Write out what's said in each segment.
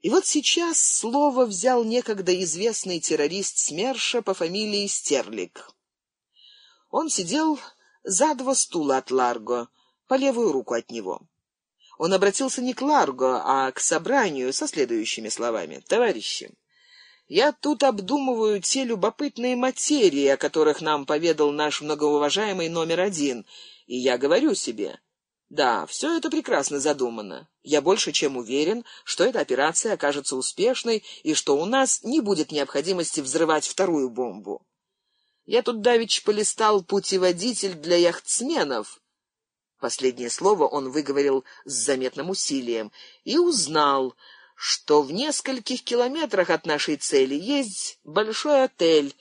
И вот сейчас слово взял некогда известный террорист СМЕРШа по фамилии Стерлик. Он сидел за два стула от Ларго, по левую руку от него. Он обратился не к Ларго, а к собранию со следующими словами. «Товарищи, я тут обдумываю те любопытные материи, о которых нам поведал наш многоуважаемый номер один, и я говорю себе...» Да, все это прекрасно задумано. Я больше чем уверен, что эта операция окажется успешной и что у нас не будет необходимости взрывать вторую бомбу. Я тут давеча полистал путеводитель для яхтсменов. Последнее слово он выговорил с заметным усилием и узнал, что в нескольких километрах от нашей цели есть большой отель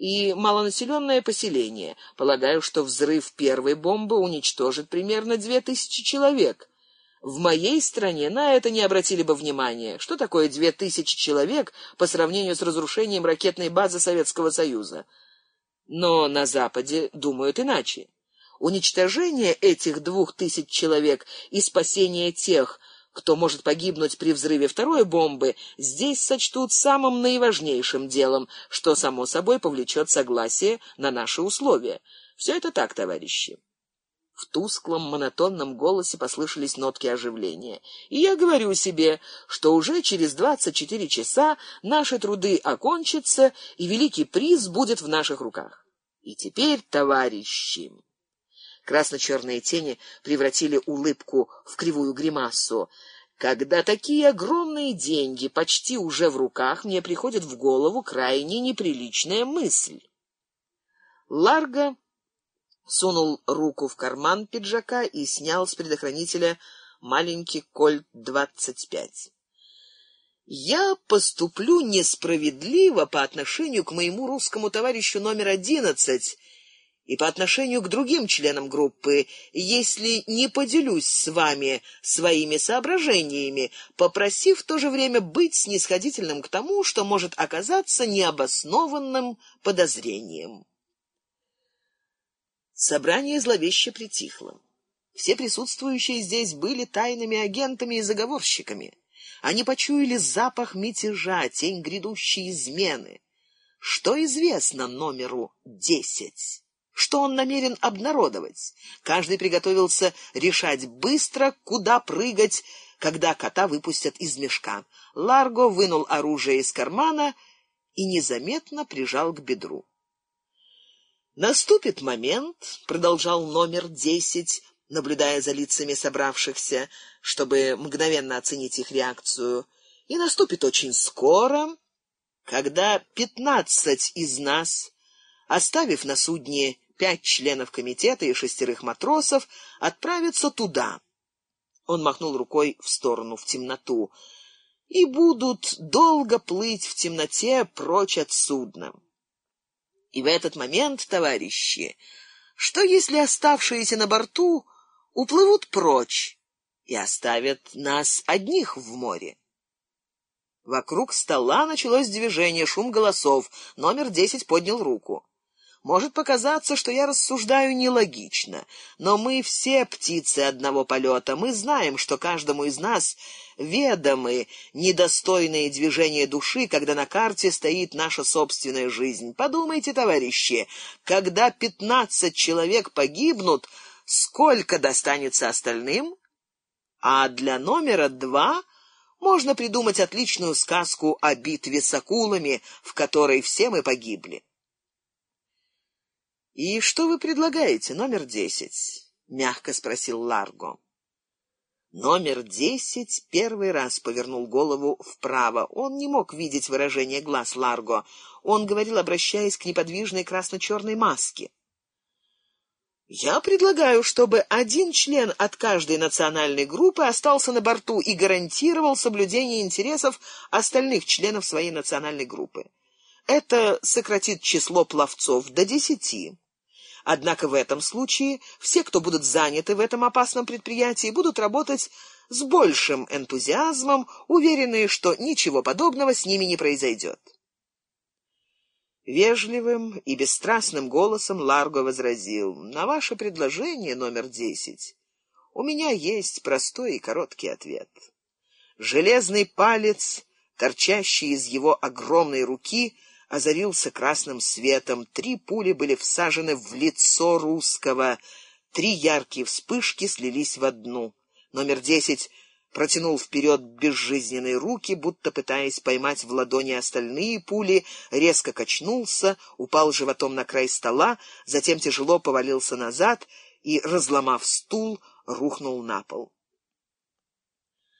и малонаселенное поселение. Полагаю, что взрыв первой бомбы уничтожит примерно две тысячи человек. В моей стране на это не обратили бы внимания. Что такое две тысячи человек по сравнению с разрушением ракетной базы Советского Союза? Но на Западе думают иначе. Уничтожение этих двух тысяч человек и спасение тех, кто может погибнуть при взрыве второй бомбы, здесь сочтут самым наиважнейшим делом, что, само собой, повлечет согласие на наши условия. Все это так, товарищи. В тусклом, монотонном голосе послышались нотки оживления. И я говорю себе, что уже через двадцать четыре часа наши труды окончатся, и великий приз будет в наших руках. И теперь, товарищи... Красно-черные тени превратили улыбку в кривую гримасу. Когда такие огромные деньги почти уже в руках, мне приходит в голову крайне неприличная мысль. Ларго сунул руку в карман пиджака и снял с предохранителя маленький кольт двадцать пять. Я поступлю несправедливо по отношению к моему русскому товарищу номер одиннадцать и по отношению к другим членам группы, если не поделюсь с вами своими соображениями, попросив в то же время быть снисходительным к тому, что может оказаться необоснованным подозрением. Собрание зловеще притихло. Все присутствующие здесь были тайными агентами и заговорщиками. Они почуяли запах мятежа, тень грядущей измены. Что известно номеру десять? Что он намерен обнародовать. Каждый приготовился решать быстро, куда прыгать, когда кота выпустят из мешка. Ларго вынул оружие из кармана и незаметно прижал к бедру. Наступит момент, продолжал номер десять, наблюдая за лицами собравшихся, чтобы мгновенно оценить их реакцию. И наступит очень скоро, когда пятнадцать из нас, оставив на судне пять членов комитета и шестерых матросов отправятся туда. Он махнул рукой в сторону, в темноту. И будут долго плыть в темноте прочь от судна. И в этот момент, товарищи, что если оставшиеся на борту уплывут прочь и оставят нас одних в море? Вокруг стола началось движение, шум голосов. Номер десять поднял руку. Может показаться, что я рассуждаю нелогично, но мы все птицы одного полета. Мы знаем, что каждому из нас ведомы недостойные движения души, когда на карте стоит наша собственная жизнь. Подумайте, товарищи, когда пятнадцать человек погибнут, сколько достанется остальным? А для номера два можно придумать отличную сказку о битве с акулами, в которой все мы погибли. «И что вы предлагаете, номер десять?» — мягко спросил Ларго. Номер десять первый раз повернул голову вправо. Он не мог видеть выражение глаз Ларго. Он говорил, обращаясь к неподвижной красно-черной маске. «Я предлагаю, чтобы один член от каждой национальной группы остался на борту и гарантировал соблюдение интересов остальных членов своей национальной группы. Это сократит число пловцов до десяти». Однако в этом случае все, кто будут заняты в этом опасном предприятии, будут работать с большим энтузиазмом, уверенные, что ничего подобного с ними не произойдет. Вежливым и бесстрастным голосом Ларго возразил, «На ваше предложение номер десять у меня есть простой и короткий ответ». Железный палец, торчащий из его огромной руки, озарился красным светом. Три пули были всажены в лицо русского. Три яркие вспышки слились в одну. Номер десять протянул вперед безжизненные руки, будто пытаясь поймать в ладони остальные пули, резко качнулся, упал животом на край стола, затем тяжело повалился назад и, разломав стул, рухнул на пол.